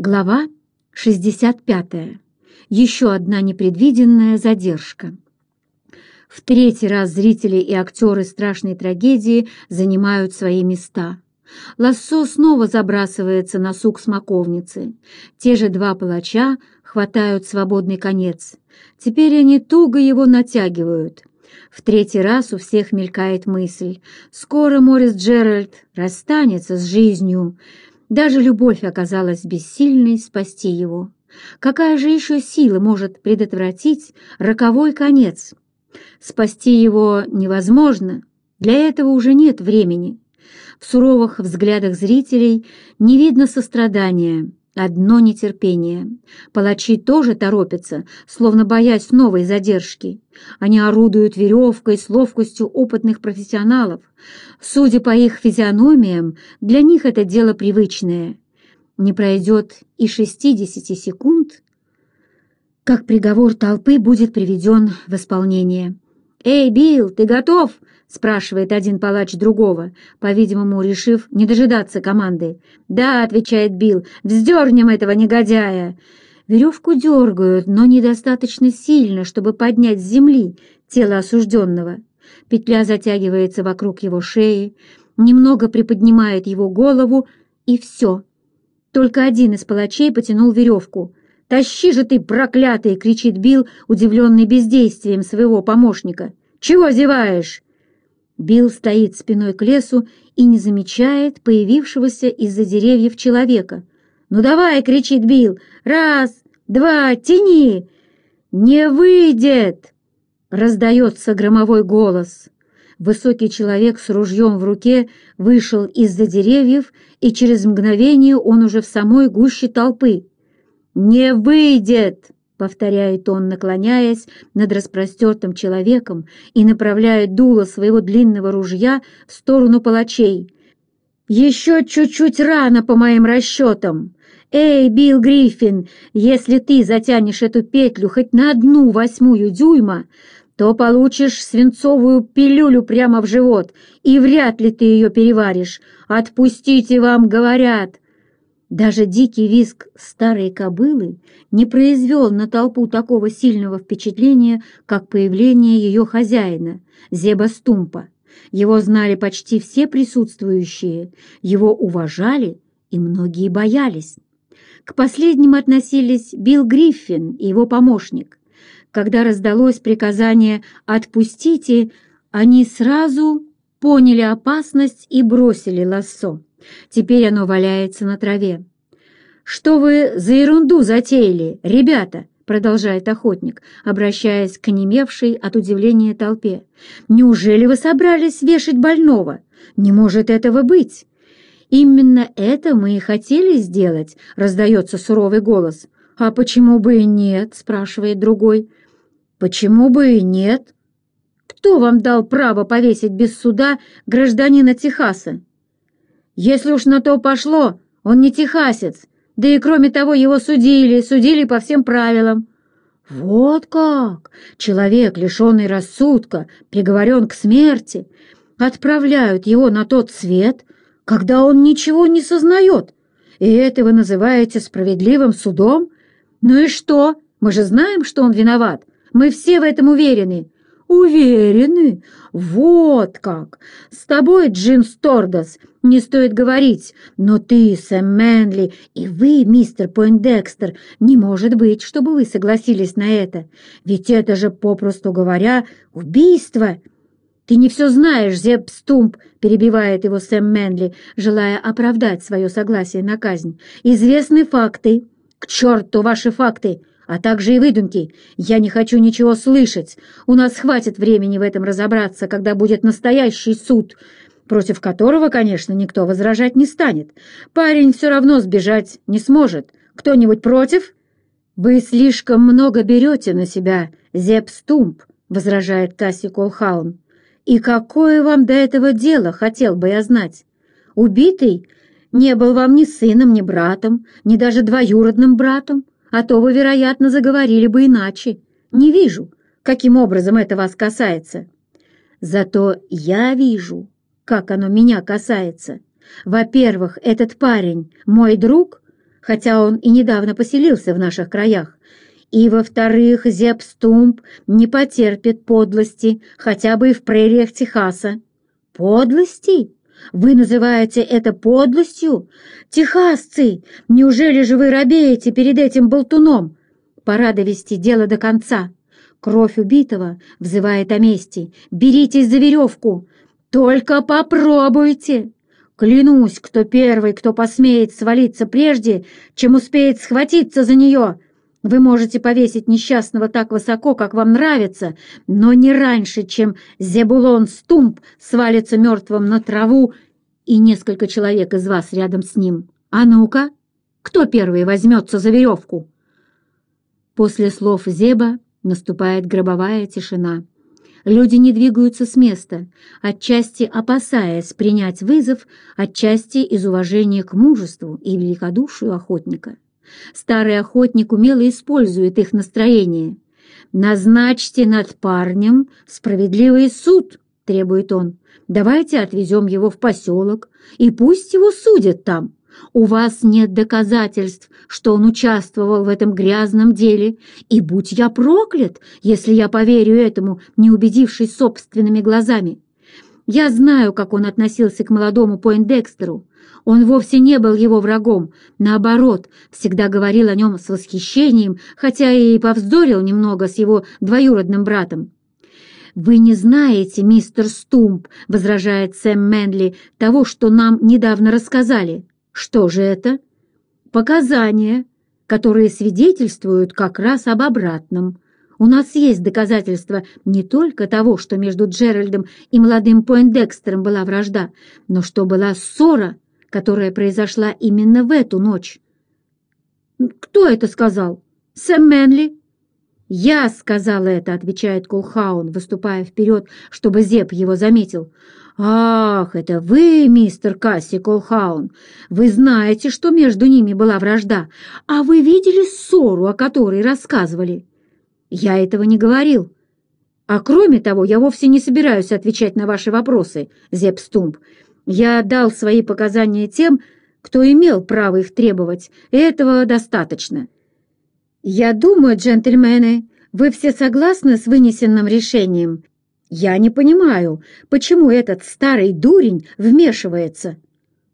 Глава 65. Еще одна непредвиденная задержка. В третий раз зрители и актеры страшной трагедии занимают свои места. Лассо снова забрасывается на сук смоковницы. Те же два палача хватают свободный конец. Теперь они туго его натягивают. В третий раз у всех мелькает мысль. Скоро Морис Джеральд расстанется с жизнью, даже любовь оказалась бессильной спасти его. Какая же еще сила может предотвратить роковой конец? Спасти его невозможно, для этого уже нет времени. В суровых взглядах зрителей не видно сострадания, Одно нетерпение. Палачи тоже торопятся, словно боясь новой задержки. Они орудуют веревкой с ловкостью опытных профессионалов. Судя по их физиономиям, для них это дело привычное. Не пройдет и 60 секунд, как приговор толпы будет приведен в исполнение. «Эй, Билл, ты готов?» — спрашивает один палач другого, по-видимому, решив не дожидаться команды. «Да», — отвечает Билл, — «вздернем этого негодяя». Веревку дергают, но недостаточно сильно, чтобы поднять с земли тело осужденного. Петля затягивается вокруг его шеи, немного приподнимает его голову, и все. Только один из палачей потянул веревку. «Тащи же ты, проклятый!» — кричит Билл, удивленный бездействием своего помощника. «Чего зеваешь?» Билл стоит спиной к лесу и не замечает появившегося из-за деревьев человека. «Ну давай!» — кричит Билл. «Раз, два, тяни!» «Не выйдет!» — раздается громовой голос. Высокий человек с ружьем в руке вышел из-за деревьев, и через мгновение он уже в самой гуще толпы. «Не выйдет!» Повторяет он, наклоняясь над распростертым человеком и направляет дуло своего длинного ружья в сторону палачей. «Еще чуть-чуть рано, по моим расчетам. Эй, Билл Гриффин, если ты затянешь эту петлю хоть на одну восьмую дюйма, то получишь свинцовую пилюлю прямо в живот, и вряд ли ты ее переваришь. Отпустите, вам говорят!» Даже дикий визг старой кобылы не произвел на толпу такого сильного впечатления, как появление ее хозяина, Зеба Стумпа. Его знали почти все присутствующие, его уважали и многие боялись. К последним относились Билл Гриффин и его помощник. Когда раздалось приказание «отпустите», они сразу поняли опасность и бросили лассо. Теперь оно валяется на траве. «Что вы за ерунду затеяли, ребята?» продолжает охотник, обращаясь к онемевшей от удивления толпе. «Неужели вы собрались вешать больного? Не может этого быть!» «Именно это мы и хотели сделать», — раздается суровый голос. «А почему бы и нет?» — спрашивает другой. «Почему бы и нет?» «Кто вам дал право повесить без суда гражданина Техаса?» Если уж на то пошло, он не техасец, да и кроме того его судили, судили по всем правилам. Вот как! Человек, лишенный рассудка, приговорен к смерти, отправляют его на тот свет, когда он ничего не сознает. И это вы называете справедливым судом? Ну и что? Мы же знаем, что он виноват. Мы все в этом уверены. «Уверены? Вот как! С тобой, Джим Стордос, не стоит говорить, но ты, Сэм Мэнли, и вы, мистер Пойндекстер, не может быть, чтобы вы согласились на это. Ведь это же, попросту говоря, убийство!» «Ты не все знаешь, Зеб Стумп», — перебивает его Сэм Мэнли, желая оправдать свое согласие на казнь. «Известны факты». «К черту ваши факты! А также и выдумки. Я не хочу ничего слышать. У нас хватит времени в этом разобраться, когда будет настоящий суд, против которого, конечно, никто возражать не станет. Парень все равно сбежать не сможет. Кто-нибудь против? Вы слишком много берете на себя, Зеп Стумп, возражает Касси Колхаун. И какое вам до этого дело, хотел бы я знать? Убитый не был вам ни сыном, ни братом, ни даже двоюродным братом а то вы, вероятно, заговорили бы иначе. Не вижу, каким образом это вас касается. Зато я вижу, как оно меня касается. Во-первых, этот парень мой друг, хотя он и недавно поселился в наших краях. И, во-вторых, Зеп Стумп не потерпит подлости, хотя бы и в прериях Техаса. Подлости? Вы называете это подлостью? Техасцы, неужели же вы робеете перед этим болтуном? Пора довести дело до конца. Кровь убитого взывает о мести. Беритесь за веревку. Только попробуйте. Клянусь, кто первый, кто посмеет свалиться прежде, чем успеет схватиться за нее. Вы можете повесить несчастного так высоко, как вам нравится, но не раньше, чем Зебулон Стумп свалится мертвым на траву и несколько человек из вас рядом с ним. А ну-ка, кто первый возьмется за веревку?» После слов Зеба наступает гробовая тишина. Люди не двигаются с места, отчасти опасаясь принять вызов, отчасти из уважения к мужеству и великодушию охотника. Старый охотник умело использует их настроение. «Назначьте над парнем справедливый суд», — требует он. «Давайте отвезем его в поселок, и пусть его судят там. У вас нет доказательств, что он участвовал в этом грязном деле, и будь я проклят, если я поверю этому, не убедившись собственными глазами. Я знаю, как он относился к молодому Пойндекстеру. Он вовсе не был его врагом, наоборот, всегда говорил о нем с восхищением, хотя и повздорил немного с его двоюродным братом. «Вы не знаете, мистер Стумп», — возражает Сэм Мэнли, — «того, что нам недавно рассказали». Что же это? Показания, которые свидетельствуют как раз об обратном. У нас есть доказательства не только того, что между Джеральдом и молодым Пойндекстером была вражда, но что была ссора, которая произошла именно в эту ночь. «Кто это сказал? Сэм Мэнли?» «Я сказал это», — отвечает Кулхаун, выступая вперед, чтобы Зеп его заметил. «Ах, это вы, мистер Касси Колхаун! Вы знаете, что между ними была вражда, а вы видели ссору, о которой рассказывали?» «Я этого не говорил. А кроме того, я вовсе не собираюсь отвечать на ваши вопросы, Зеп Стумп. Я дал свои показания тем, кто имел право их требовать, и этого достаточно. Я думаю, джентльмены, вы все согласны с вынесенным решением?» Я не понимаю, почему этот старый дурень вмешивается.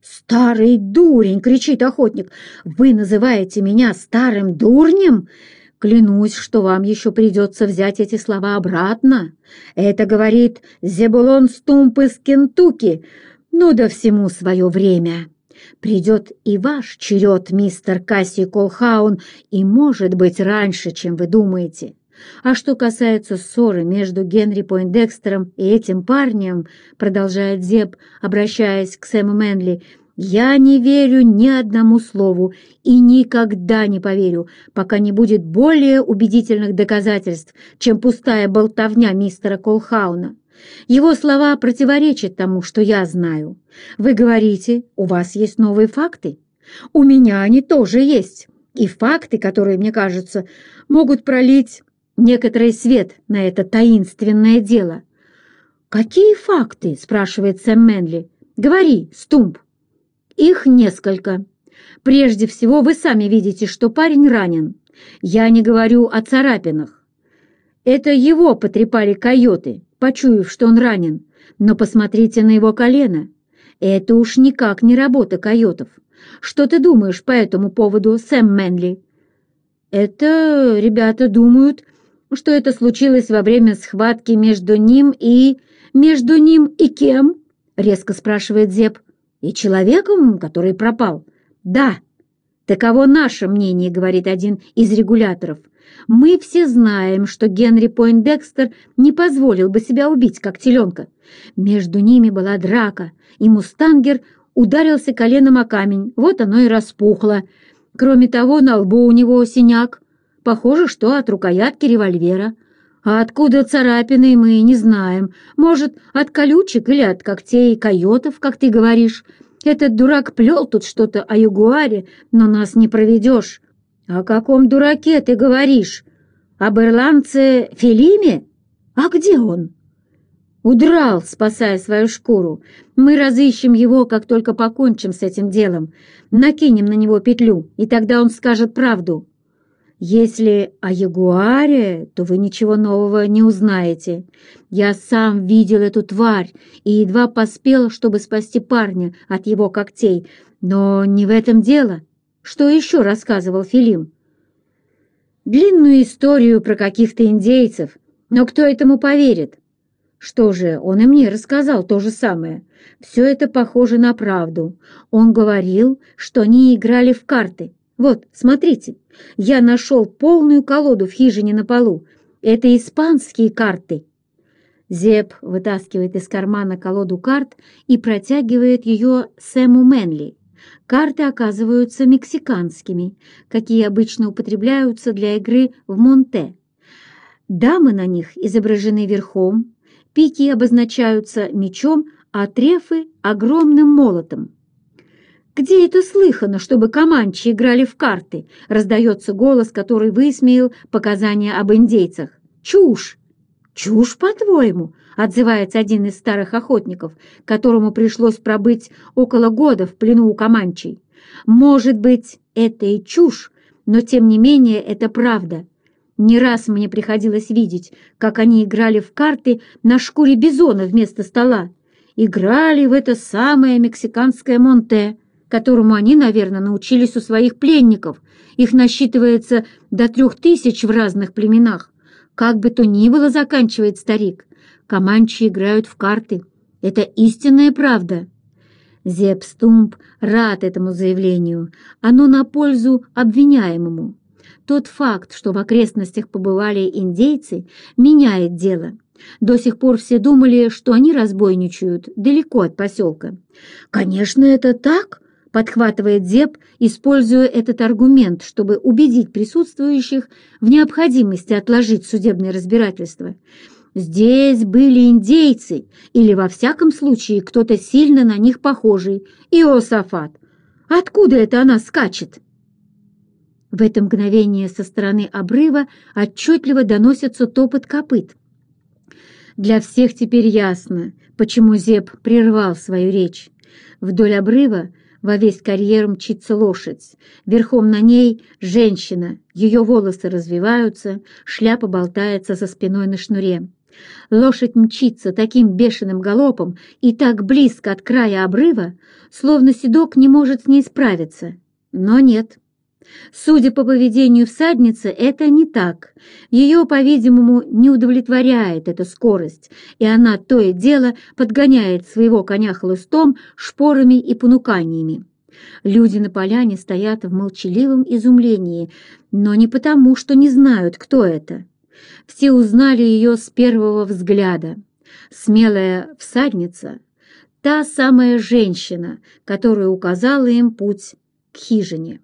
«Старый дурень!» — кричит охотник. «Вы называете меня старым дурнем?» Клянусь, что вам еще придется взять эти слова обратно. Это говорит Зебулон Стумп из Кентуки. Ну да всему свое время. Придет и ваш черед, мистер Касси Колхаун, и, может быть, раньше, чем вы думаете. А что касается ссоры между Генри Пойндекстером и этим парнем, продолжает Зеб, обращаясь к Сэму Мэнли, я не верю ни одному слову и никогда не поверю, пока не будет более убедительных доказательств, чем пустая болтовня мистера Колхауна. Его слова противоречат тому, что я знаю. Вы говорите, у вас есть новые факты? У меня они тоже есть. И факты, которые, мне кажется, могут пролить некоторый свет на это таинственное дело. «Какие факты?» — спрашивает Сэм Мэнли. «Говори, Стумп». «Их несколько. Прежде всего, вы сами видите, что парень ранен. Я не говорю о царапинах. Это его потрепали койоты, почуяв, что он ранен. Но посмотрите на его колено. Это уж никак не работа койотов. Что ты думаешь по этому поводу, Сэм Мэнли?» «Это ребята думают, что это случилось во время схватки между ним и... Между ним и кем? Резко спрашивает Зеб. И человеком, который пропал? Да. Таково наше мнение, говорит один из регуляторов. Мы все знаем, что Генри Пойндекстер не позволил бы себя убить, как теленка. Между ними была драка, и Мустангер ударился коленом о камень, вот оно и распухло. Кроме того, на лбу у него синяк, Похоже, что от рукоятки револьвера. А откуда царапины, мы не знаем. Может, от колючек или от когтей койотов, как ты говоришь. Этот дурак плел тут что-то о ягуаре, но нас не проведешь. О каком дураке ты говоришь? Об ирландце Филиме? А где он? Удрал, спасая свою шкуру. Мы разыщем его, как только покончим с этим делом. Накинем на него петлю, и тогда он скажет правду. Если о ягуаре, то вы ничего нового не узнаете. Я сам видел эту тварь и едва поспел, чтобы спасти парня от его когтей. Но не в этом дело. Что еще рассказывал Филим? Длинную историю про каких-то индейцев. Но кто этому поверит? Что же, он и мне рассказал то же самое. Все это похоже на правду. Он говорил, что они играли в карты. Вот, смотрите, я нашел полную колоду в хижине на полу. Это испанские карты. Зеп вытаскивает из кармана колоду карт и протягивает ее Сэму Мэнли. Карты оказываются мексиканскими, какие обычно употребляются для игры в Монте. Дамы на них изображены верхом, пики обозначаются мечом, а трефы — огромным молотом. «Где это слыхано, чтобы команчи играли в карты?» — раздается голос, который высмеял показания об индейцах. «Чушь!» «Чушь, по-твоему?» — отзывается один из старых охотников, которому пришлось пробыть около года в плену у команчей. «Может быть, это и чушь, но тем не менее это правда. Не раз мне приходилось видеть, как они играли в карты на шкуре бизона вместо стола. Играли в это самое мексиканское Монте, которому они, наверное, научились у своих пленников. Их насчитывается до трех тысяч в разных племенах. Как бы то ни было, заканчивает старик, команчи играют в карты. Это истинная правда. Зеп Стумп рад этому заявлению. Оно на пользу обвиняемому. Тот факт, что в окрестностях побывали индейцы, меняет дело. До сих пор все думали, что они разбойничают далеко от поселка. «Конечно, это так», — подхватывает Зеп, используя этот аргумент, чтобы убедить присутствующих в необходимости отложить судебное разбирательство. Здесь были индейцы, или, во всяком случае, кто-то сильно на них похожий, Иосафат. Откуда это она скачет? В это мгновение со стороны обрыва отчетливо доносится топот копыт. Для всех теперь ясно, почему Зеб прервал свою речь. Вдоль обрыва во весь карьер мчится лошадь. Верхом на ней женщина, ее волосы развиваются, шляпа болтается за спиной на шнуре. Лошадь мчится таким бешеным галопом и так близко от края обрыва, словно седок не может с ней справиться. Но нет. Судя по поведению всадницы, это не так. Ее, по-видимому, не удовлетворяет эта скорость, и она то и дело подгоняет своего коня хлыстом, шпорами и понуканиями. Люди на поляне стоят в молчаливом изумлении, но не потому, что не знают, кто это. Все узнали ее с первого взгляда. Смелая всадница — та самая женщина, которая указала им путь к хижине.